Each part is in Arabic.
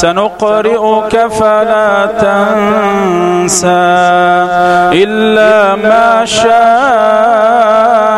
سنقرئك فلا تنسى إلا ما شاء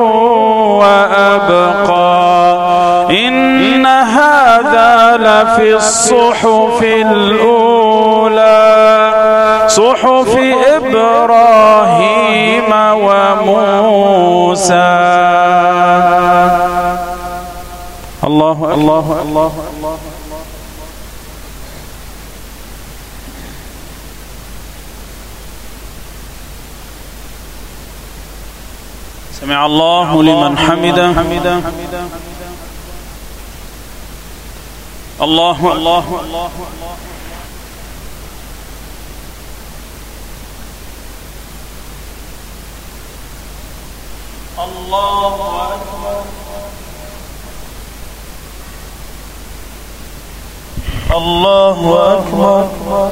لفي الصحف الأولى صحف إبراهيم وموسى. الله الله الله الله سمع الله لمن حمده. الله الله الله الله أكبر. الله أكبر.